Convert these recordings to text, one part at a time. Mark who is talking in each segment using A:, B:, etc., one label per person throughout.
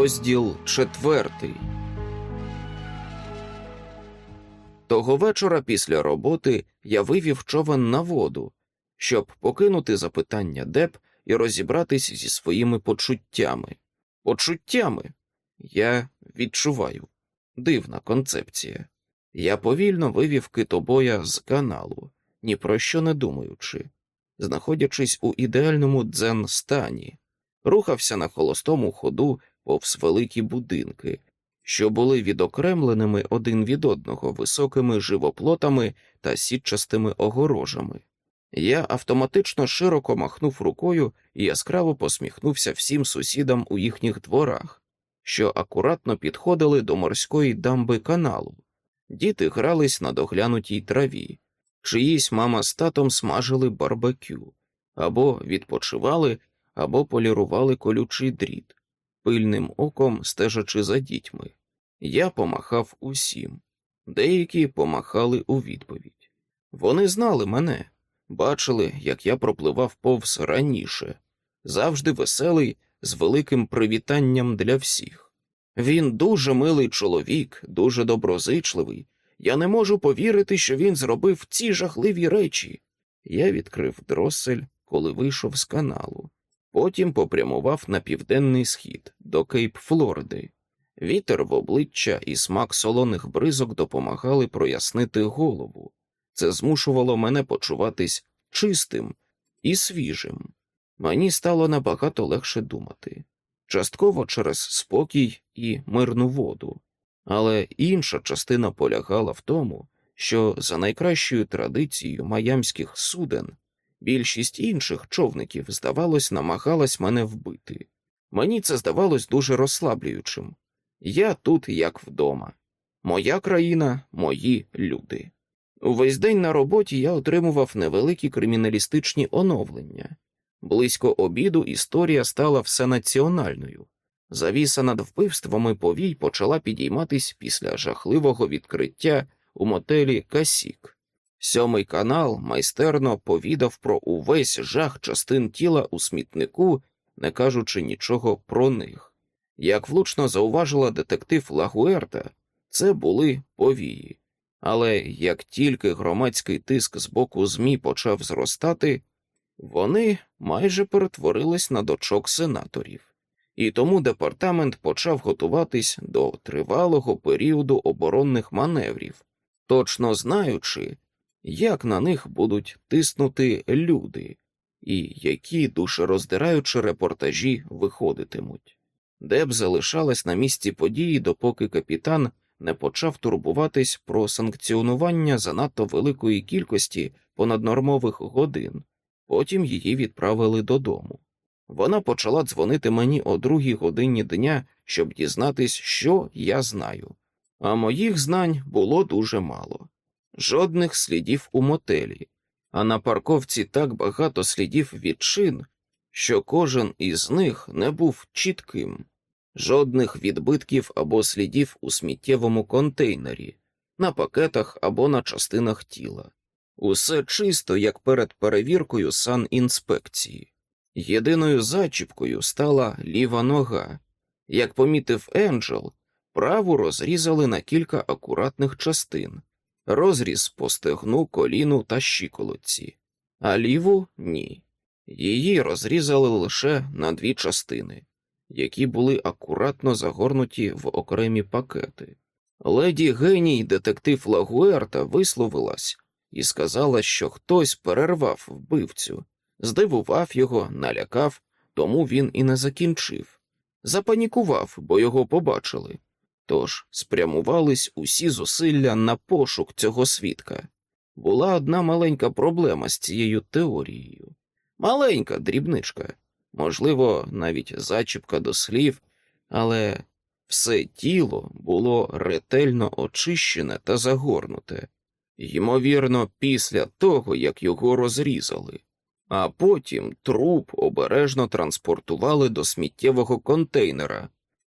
A: Розділ четвертий. Того вечора після роботи я вивів човен на воду, щоб покинути запитання Деп і розібратись зі своїми почуттями. Почуттями я відчуваю дивна концепція. Я повільно вивів китобоя з каналу, ні про що не думаючи, знаходячись у ідеальному дзен стані, рухався на холостому ходу повз великі будинки, що були відокремленими один від одного високими живоплотами та сітчастими огорожами. Я автоматично широко махнув рукою і яскраво посміхнувся всім сусідам у їхніх дворах, що акуратно підходили до морської дамби каналу. Діти грались на доглянутій траві, чиїсь мама з татом смажили барбекю, або відпочивали, або полірували колючий дріт, пильним оком стежачи за дітьми. Я помахав усім, деякі помахали у відповідь. Вони знали мене, бачили, як я пропливав повз раніше, завжди веселий, з великим привітанням для всіх. Він дуже милий чоловік, дуже доброзичливий. Я не можу повірити, що він зробив ці жахливі речі. Я відкрив дросель, коли вийшов з каналу. Потім попрямував на південний схід до Кейп Флориди. Вітер в обличчя і смак солоних бризок допомагали прояснити голову. Це змушувало мене почуватись чистим і свіжим. Мені стало набагато легше думати, частково через спокій і мирну воду, але інша частина полягала в тому, що за найкращою традицією майамських суден більшість інших човників, здавалось, намагалась мене вбити. Мені це здавалось дуже розслаблюючим. Я тут, як вдома. Моя країна, мої люди. Увесь день на роботі я отримував невеликі криміналістичні оновлення. Близько обіду історія стала всенаціональною. Завіса над вбивствами повій почала підійматись після жахливого відкриття у мотелі Касік. Сьомий канал майстерно повідав про увесь жах частин тіла у смітнику, не кажучи нічого про них. Як влучно зауважила детектив Лагуерта, це були повії. Але як тільки громадський тиск з боку ЗМІ почав зростати, вони майже перетворились на дочок сенаторів, і тому департамент почав готуватись до тривалого періоду оборонних маневрів, точно знаючи, як на них будуть тиснути люди, і які душероздираючі репортажі виходитимуть. Деб залишалась на місці події, допоки капітан не почав турбуватись про санкціонування занадто великої кількості понаднормових годин, потім її відправили додому. Вона почала дзвонити мені о другій годині дня, щоб дізнатись, що я знаю, а моїх знань було дуже мало. Жодних слідів у мотелі, а на парковці так багато слідів відчин, що кожен із них не був чітким жодних відбитків або слідів у сміттєвому контейнері, на пакетах або на частинах тіла. Усе чисто, як перед перевіркою санінспекції. Єдиною зачіпкою стала ліва нога. Як помітив Енджел, праву розрізали на кілька акуратних частин, розріз по стегну, коліну та щиколотці, а ліву ні. Її розрізали лише на дві частини які були акуратно загорнуті в окремі пакети. Леді геній детектив Лагуерта висловилась і сказала, що хтось перервав вбивцю, здивував його, налякав, тому він і не закінчив. Запанікував, бо його побачили. Тож спрямувались усі зусилля на пошук цього свідка. Була одна маленька проблема з цією теорією. Маленька дрібничка можливо, навіть зачіпка до слів, але все тіло було ретельно очищене та загорнуте, ймовірно, після того, як його розрізали, а потім труп обережно транспортували до сміттєвого контейнера.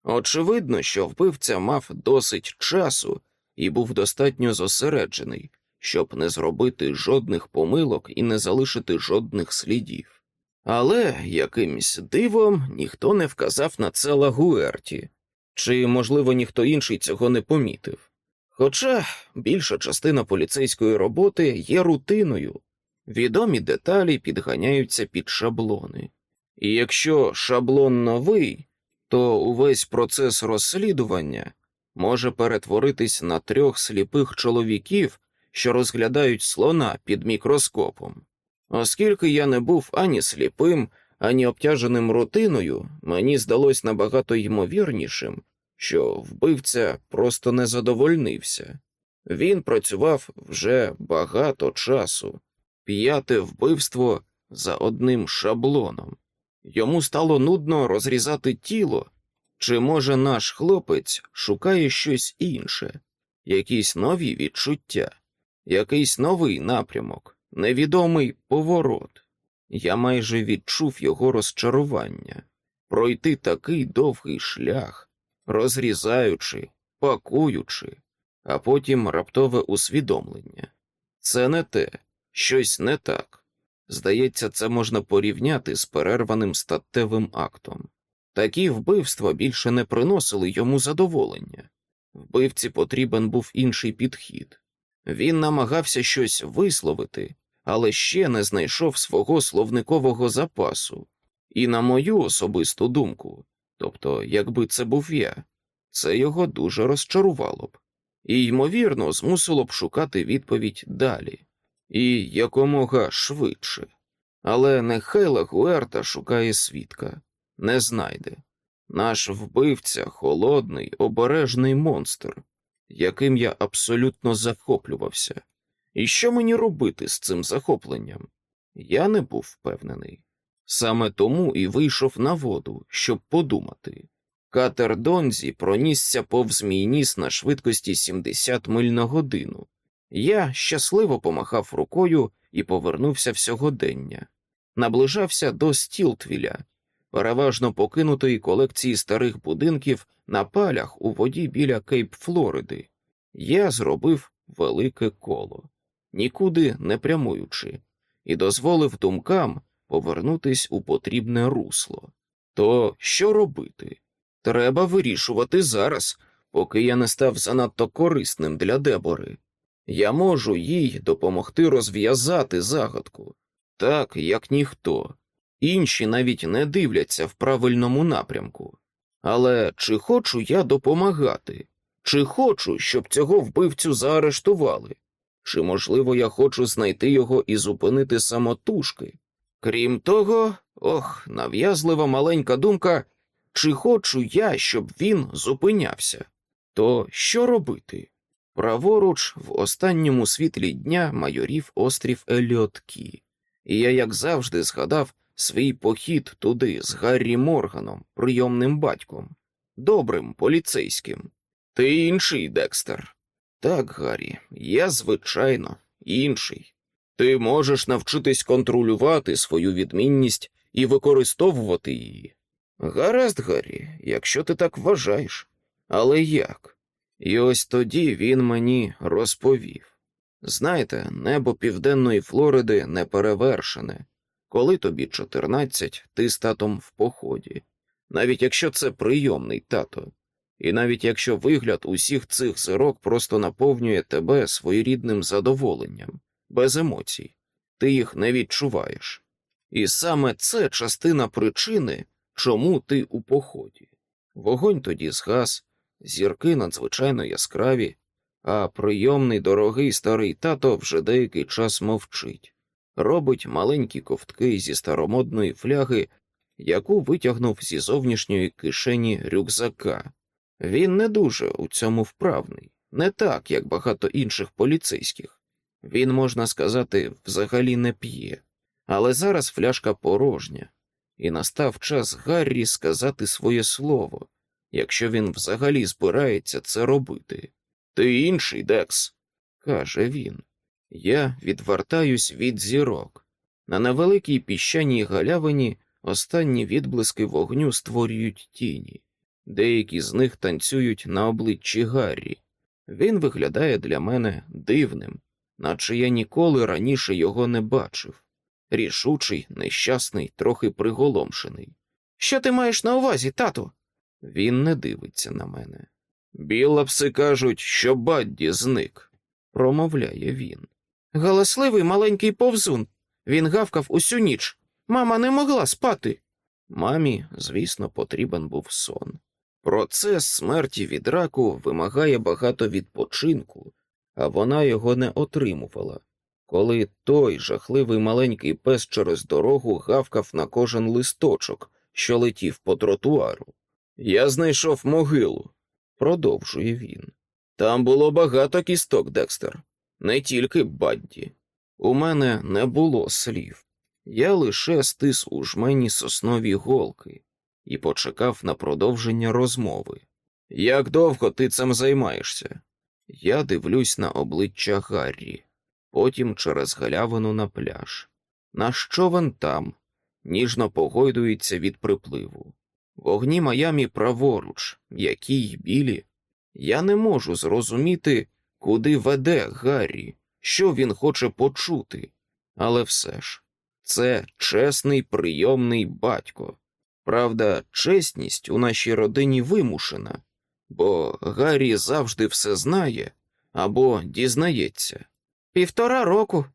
A: Очевидно, що вбивця мав досить часу і був достатньо зосереджений, щоб не зробити жодних помилок і не залишити жодних слідів. Але якимсь дивом ніхто не вказав на це Лагуерті, Чи, можливо, ніхто інший цього не помітив. Хоча більша частина поліцейської роботи є рутиною, відомі деталі підганяються під шаблони. І якщо шаблон новий, то увесь процес розслідування може перетворитись на трьох сліпих чоловіків, що розглядають слона під мікроскопом. Оскільки я не був ані сліпим, ані обтяженим рутиною, мені здалось набагато ймовірнішим, що вбивця просто не задовольнився. Він працював вже багато часу, п'яте вбивство за одним шаблоном. Йому стало нудно розрізати тіло, чи, може, наш хлопець шукає щось інше, якісь нові відчуття, якийсь новий напрямок, невідомий поворот. Я майже відчув його розчарування пройти такий довгий шлях, розрізаючи, пакуючи, а потім раптове усвідомлення. Це не те, щось не так. Здається, це можна порівняти з перерваним статевим актом. Такі вбивства більше не приносили йому задоволення. Вбивці потрібен був інший підхід. Він намагався щось висловити, але ще не знайшов свого словникового запасу. І, на мою особисту думку, тобто, якби це був я, це його дуже розчарувало б, і, ймовірно, змусило б шукати відповідь далі, і якомога швидше. Але нехай Лагуерта шукає свідка, не знайде. Наш вбивця холодний, обережний монстр, яким я абсолютно захоплювався. І що мені робити з цим захопленням? Я не був впевнений. Саме тому і вийшов на воду, щоб подумати. Катер Донзі пронісся повз мій ніс на швидкості 70 миль на годину. Я щасливо помахав рукою і повернувся в сьогодення. Наближався до Стілтвіля, переважно покинутої колекції старих будинків на палях у воді біля Кейп Флориди. Я зробив велике коло, нікуди не прямуючи, і дозволив думкам повернутись у потрібне русло. То що робити? Треба вирішувати зараз, поки я не став занадто корисним для Дебори. Я можу їй допомогти розв'язати загадку, так як ніхто. Інші навіть не дивляться в правильному напрямку. Але чи хочу я допомагати? Чи хочу, щоб цього вбивцю заарештували? Чи, можливо, я хочу знайти його і зупинити самотужки? Крім того, ох, нав'язлива маленька думка, чи хочу я, щоб він зупинявся? То що робити? Праворуч, в останньому світлі дня майорів острів Еліоткі, і я, як завжди, згадав свій похід туди з Гаррі Морганом, прийомним батьком, добрим поліцейським. Ти інший, Декстер. Так, Гаррі, я, звичайно, інший. Ти можеш навчитись контролювати свою відмінність і використовувати її. Гаразд, Гаррі, якщо ти так вважаєш. Але як? І ось тоді він мені розповів. Знаєте, небо південної Флориди не перевершене. Коли тобі 14, ти з татом в поході, навіть якщо це прийомний тато, і навіть якщо вигляд усіх цих зирок просто наповнює тебе своєрідним задоволенням, без емоцій, ти їх не відчуваєш. І саме це частина причини, чому ти у поході. Вогонь тоді згас, зірки надзвичайно яскраві, а прийомний дорогий старий тато вже деякий час мовчить, робить маленькі ковтки зі старомодної фляги, яку витягнув зі зовнішньої кишені рюкзака. Він не дуже у цьому вправний, не так, як багато інших поліцейських. Він, можна сказати, взагалі не п'є, але зараз фляжка порожня, і настав час Гаррі сказати своє слово, якщо він взагалі збирається це робити. Ти інший, Декс, каже він. Я відвертаюсь від зірок. На невеликій піщаній галявині останні відблиски вогню створюють тіні, деякі з них танцюють на обличчі Гаррі. Він виглядає для мене дивним, наче я ніколи раніше його не бачив. Рішучий, нещасний, трохи приголомшений. Що ти маєш на увазі, тату? Він не дивиться на мене. Білапси кажуть, що Бадді зник, промовляє він. Галасливий маленький повзун. Він гавкав усю ніч. Мама не могла спати. Мамі, звісно, потрібен був сон. Процес смерті від раку вимагає багато відпочинку, а вона його не отримувала. Коли той жахливий маленький пес через дорогу гавкав на кожен листочок, що летів по тротуару. Я знайшов могилу, продовжує він. Там було багато кісток, Декстер, не тільки Бадді. У мене не було слів. Я лише стис у жмені соснові голки і почекав на продовження розмови. Як довго ти цим займаєшся? Я дивлюсь на обличчя Гаррі, потім через галявину на пляж. Наш човен там, ніжно погойдується від припливу. Вогні Майамі праворуч, які й білі. Я не можу зрозуміти, куди веде Гаррі, що він хоче почути, але все ж це чесний прийомний батько. Правда, чесність у нашій родині вимушена, бо Гаррі завжди все знає або дізнається. Півтора року,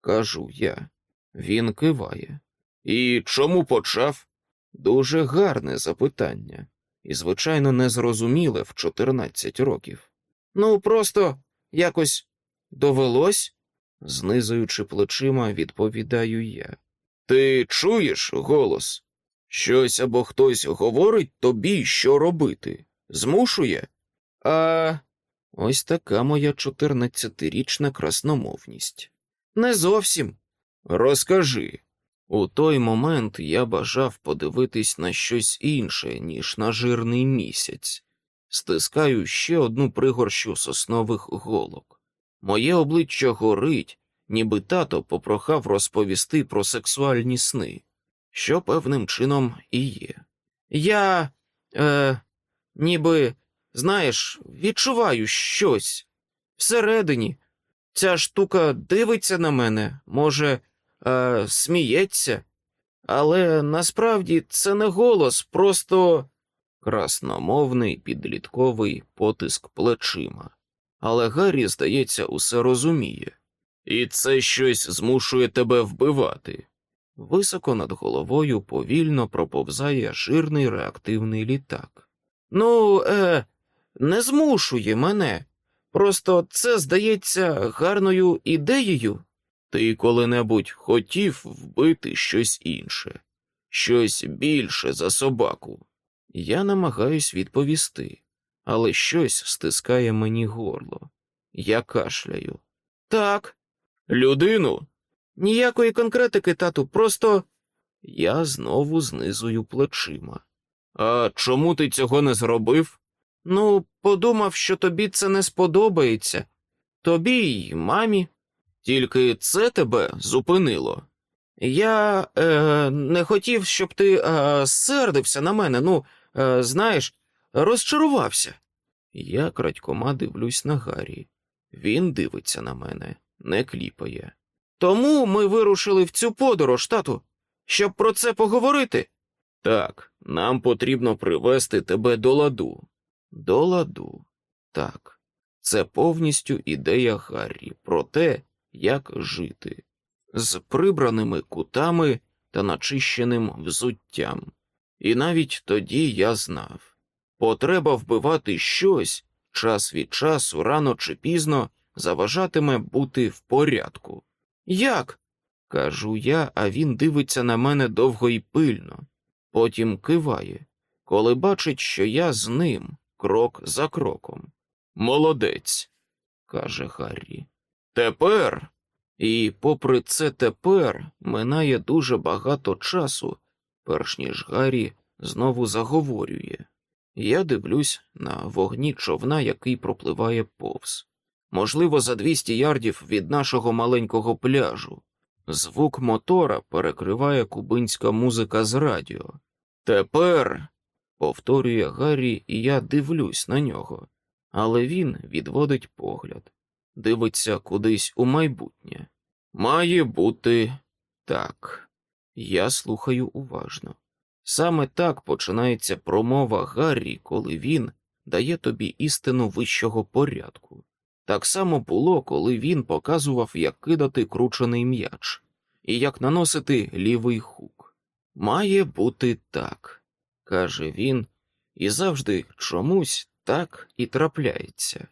A: кажу я. Він киває. І чому почав? Дуже гарне запитання, і, звичайно, незрозуміле в 14 років. Ну, просто якось довелось, знизуючи плечима, відповідаю я. Ти чуєш голос? Щось або хтось говорить тобі, що робити, змушує? А ось така моя чотирнадцятирічна красномовність. Не зовсім. Розкажи. У той момент я бажав подивитись на щось інше, ніж на жирний місяць, стискаю ще одну пригорщу соснових голок. Моє обличчя горить, ніби тато попрохав розповісти про сексуальні сни, що певним чином і є. Я, е, ніби, знаєш, відчуваю щось всередині. Ця штука дивиться на мене, може, е, сміється, але насправді це не голос, просто красномовний підлітковий потиск плечима. Але Гаррі, здається, усе розуміє. І це щось змушує тебе вбивати. Високо над головою повільно проповзає жирний реактивний літак. Ну, е, не змушує мене. Просто це здається гарною ідеєю. Ти коли-небудь хотів вбити щось інше, щось більше за собаку. Я намагаюсь відповісти, але щось стискає мені горло. Я кашляю. Так, людину. Ніякої конкретики, тату, просто я знову знизую плечима. А чому ти цього не зробив? Ну, подумав, що тобі це не сподобається. Тобі й мамі. Тільки це тебе зупинило. Я е, не хотів, щоб ти е, сердився на мене, ну, е, знаєш, розчарувався. Я крадькома дивлюсь на Гаррі. Він дивиться на мене, не кліпає. Тому ми вирушили в цю подорож, тату, щоб про це поговорити. Так, нам потрібно привести тебе до ладу. До ладу. Так, це повністю ідея Гаррі про те, як жити, з прибраними кутами та начищеним взуттям. І навіть тоді я знав потреба вбивати щось час від часу, рано чи пізно заважатиме бути в порядку. Як? кажу я, а він дивиться на мене довго і пильно, потім киває, коли бачить, що я з ним крок за кроком. Молодець, каже Гаррі. Тепер, і попри це тепер минає дуже багато часу, перш ніж Гаррі знову заговорює. Я дивлюсь на вогні човна, який пропливає повз. Можливо, за 200 ярдів від нашого маленького пляжу. Звук мотора перекриває кубинська музика з радіо. Тепер, повторює Гаррі, і я дивлюсь на нього, але він відводить погляд, дивиться кудись у майбутнє. Має бути так. Я слухаю уважно. Саме так починається промова Гаррі, коли він дає тобі істину вищого порядку. Так само було, коли він показував, як кидати кручений м'яч і як наносити лівий хук. Має бути так, каже він, і завжди чомусь так і трапляється.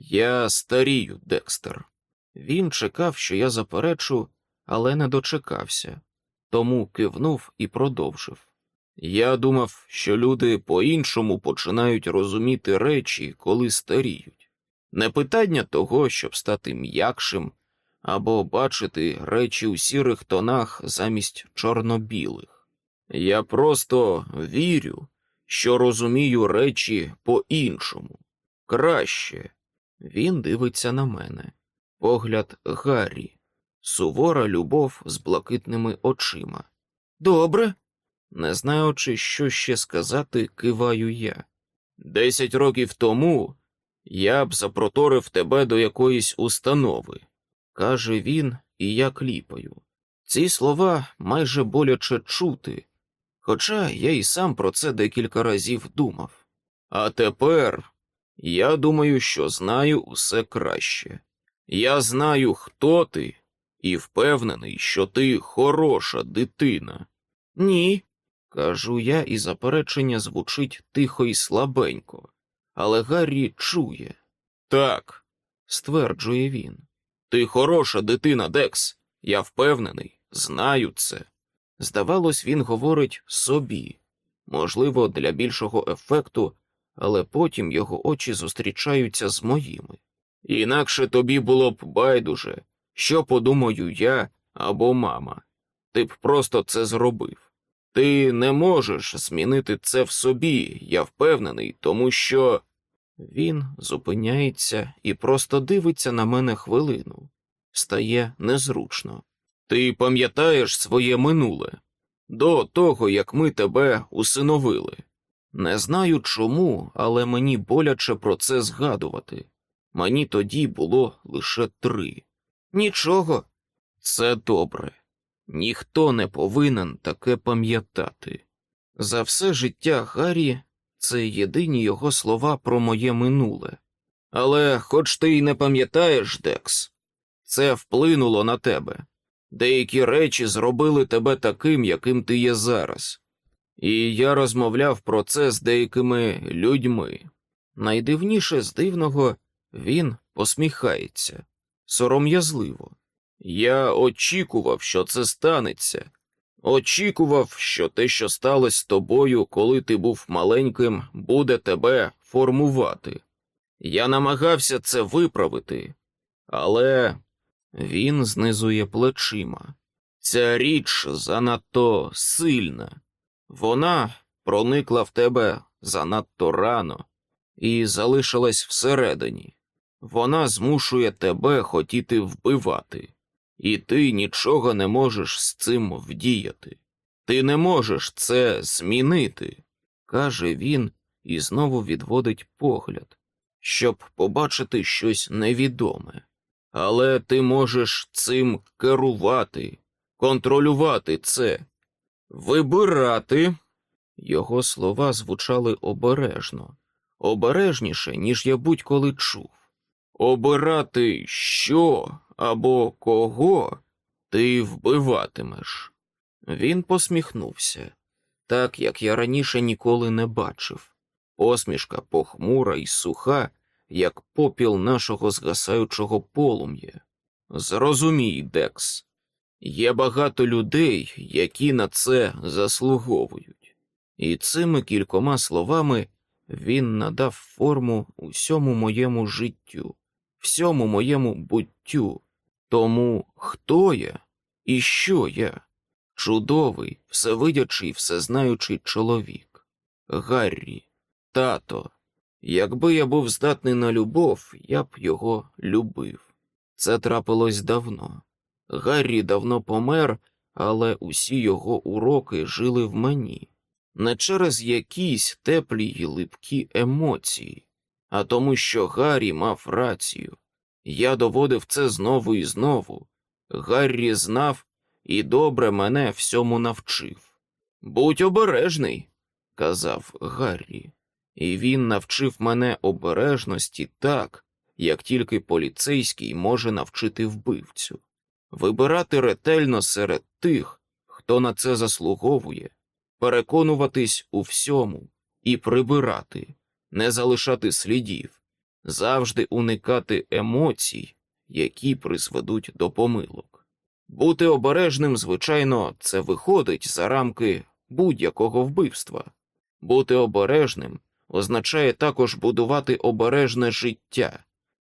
A: Я старію, Декстер. Він чекав, що я заперечу, але не дочекався, тому кивнув і продовжив. Я думав, що люди по-іншому починають розуміти речі, коли старіють. Не питання того, щоб стати м'якшим або бачити речі у сірих тонах замість чорно-білих. Я просто вірю, що розумію речі по-іншому. Краще. Він дивиться на мене. Погляд Гаррі, сувора любов з блакитними очима. Добре. Не знаючи, що ще сказати, киваю я. Десять років тому я б запроторив тебе до якоїсь установи, каже він, і я кліпаю. Ці слова майже боляче чути, хоча я і сам про це декілька разів думав. А тепер я думаю, що знаю усе краще. Я знаю, хто ти, і впевнений, що ти хороша дитина. Ні, кажу я, і заперечення звучить тихо і слабенько, але Гаррі чує. Так, стверджує він. Ти хороша дитина, Декс. Я впевнений, знаю це. Здавалось, він говорить собі, можливо, для більшого ефекту, але потім його очі зустрічаються з моїми. Інакше тобі було б байдуже, що подумаю я або мама. Ти б просто це зробив. Ти не можеш змінити це в собі, я впевнений, тому що. Він зупиняється і просто дивиться на мене хвилину, стає незручно. Ти пам'ятаєш своє минуле до того, як ми тебе усиновили. Не знаю чому, але мені боляче про це згадувати. Мені тоді було лише три. Нічого, це добре. Ніхто не повинен таке пам'ятати. За все життя Гаррі це єдині його слова про моє минуле. Але, хоч ти й не пам'ятаєш, Декс, це вплинуло на тебе. Деякі речі зробили тебе таким, яким ти є зараз. І я розмовляв про це з деякими людьми. Найдивніше з дивного він посміхається сором'язливо. Я очікував, що це станеться. Очікував, що те, що сталося з тобою, коли ти був маленьким, буде тебе формувати. Я намагався це виправити, але він знизує плечима. Ця річ занадто сильна. Вона проникла в тебе занадто рано і залишилась всередині. Вона змушує тебе хотіти вбивати, і ти нічого не можеш з цим вдіяти. Ти не можеш це змінити, каже він і знову відводить погляд, щоб побачити щось невідоме. Але ти можеш цим керувати, контролювати це, вибирати. Його слова звучали обережно, обережніше, ніж я будь-коли чув. Обирати що або кого ти вбиватимеш. Він посміхнувся, так як я раніше ніколи не бачив. Посмішка похмура і суха, як попіл нашого згасаючого полум'я. Зрозумій, Декс, є багато людей, які на це заслуговують, і цими кількома словами він надав форму усьому моєму життю, всьому моєму буттю, тому хто я і що я? Чудовий, всевидячий, всезнаючий чоловік, Гаррі, тато. Якби я був здатний на любов, я б його любив. Це трапилось давно. Гаррі давно помер, але усі його уроки жили в мені, не через якісь теплі й липкі емоції, а тому, що Гаррі мав рацію. Я доводив це знову і знову. Гаррі знав і добре мене всьому навчив. Будь обережний, казав Гаррі, і він навчив мене обережності так, як тільки поліцейський може навчити вбивцю, вибирати ретельно серед тих, хто на це заслуговує, переконуватись у всьому і прибирати, не залишати слідів, завжди уникати емоцій, які призведуть до помилок. Бути обережним, звичайно, це виходить за рамки будь-якого вбивства. Бути обережним означає також будувати обережне життя,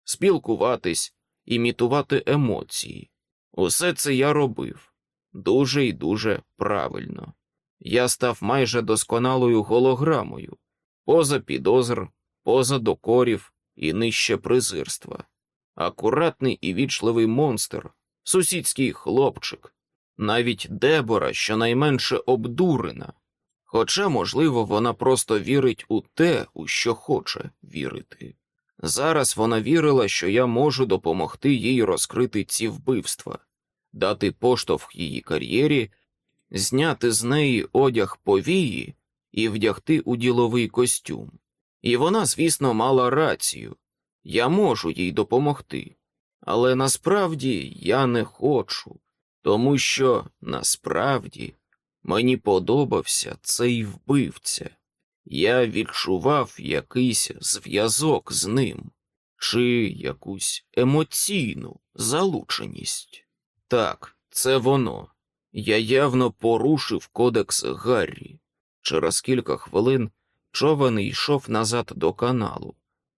A: спілкуватись, імітувати емоції. Усе це я робив дуже і дуже правильно. Я став майже досконалою голограмою, поза підозр, поза докорів і нижче презирства. Акуратний і вічливий монстр, сусідський хлопчик, навіть Дебора щонайменше обдурена, хоча, можливо, вона просто вірить у те, у що хоче вірити. Зараз вона вірила, що я можу допомогти їй розкрити ці вбивства, дати поштовх її кар'єрі, зняти з неї одяг повії і вдягти у діловий костюм. І вона, звісно, мала рацію я можу їй допомогти, але насправді я не хочу, тому що насправді мені подобався цей вбивця. Я відчував якийсь зв'язок з ним чи якусь емоційну залученість. Так, це воно. Я явно порушив кодекс Гаррі. Через кілька хвилин човен йшов назад до каналу.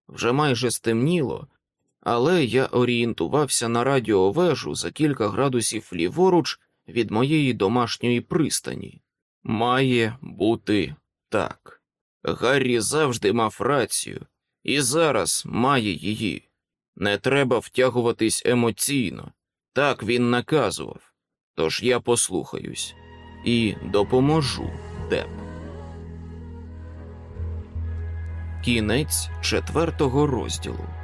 A: Вже майже стемніло, але я орієнтувався на радіовежу за кілька градусів ліворуч від моєї домашньої пристані. Має бути так. Гаррі завжди мав рацію, і зараз має її. Не треба втягуватись емоційно. Так він наказував. Тож я послухаюсь і допоможу Деп. Кінець четвертого розділу.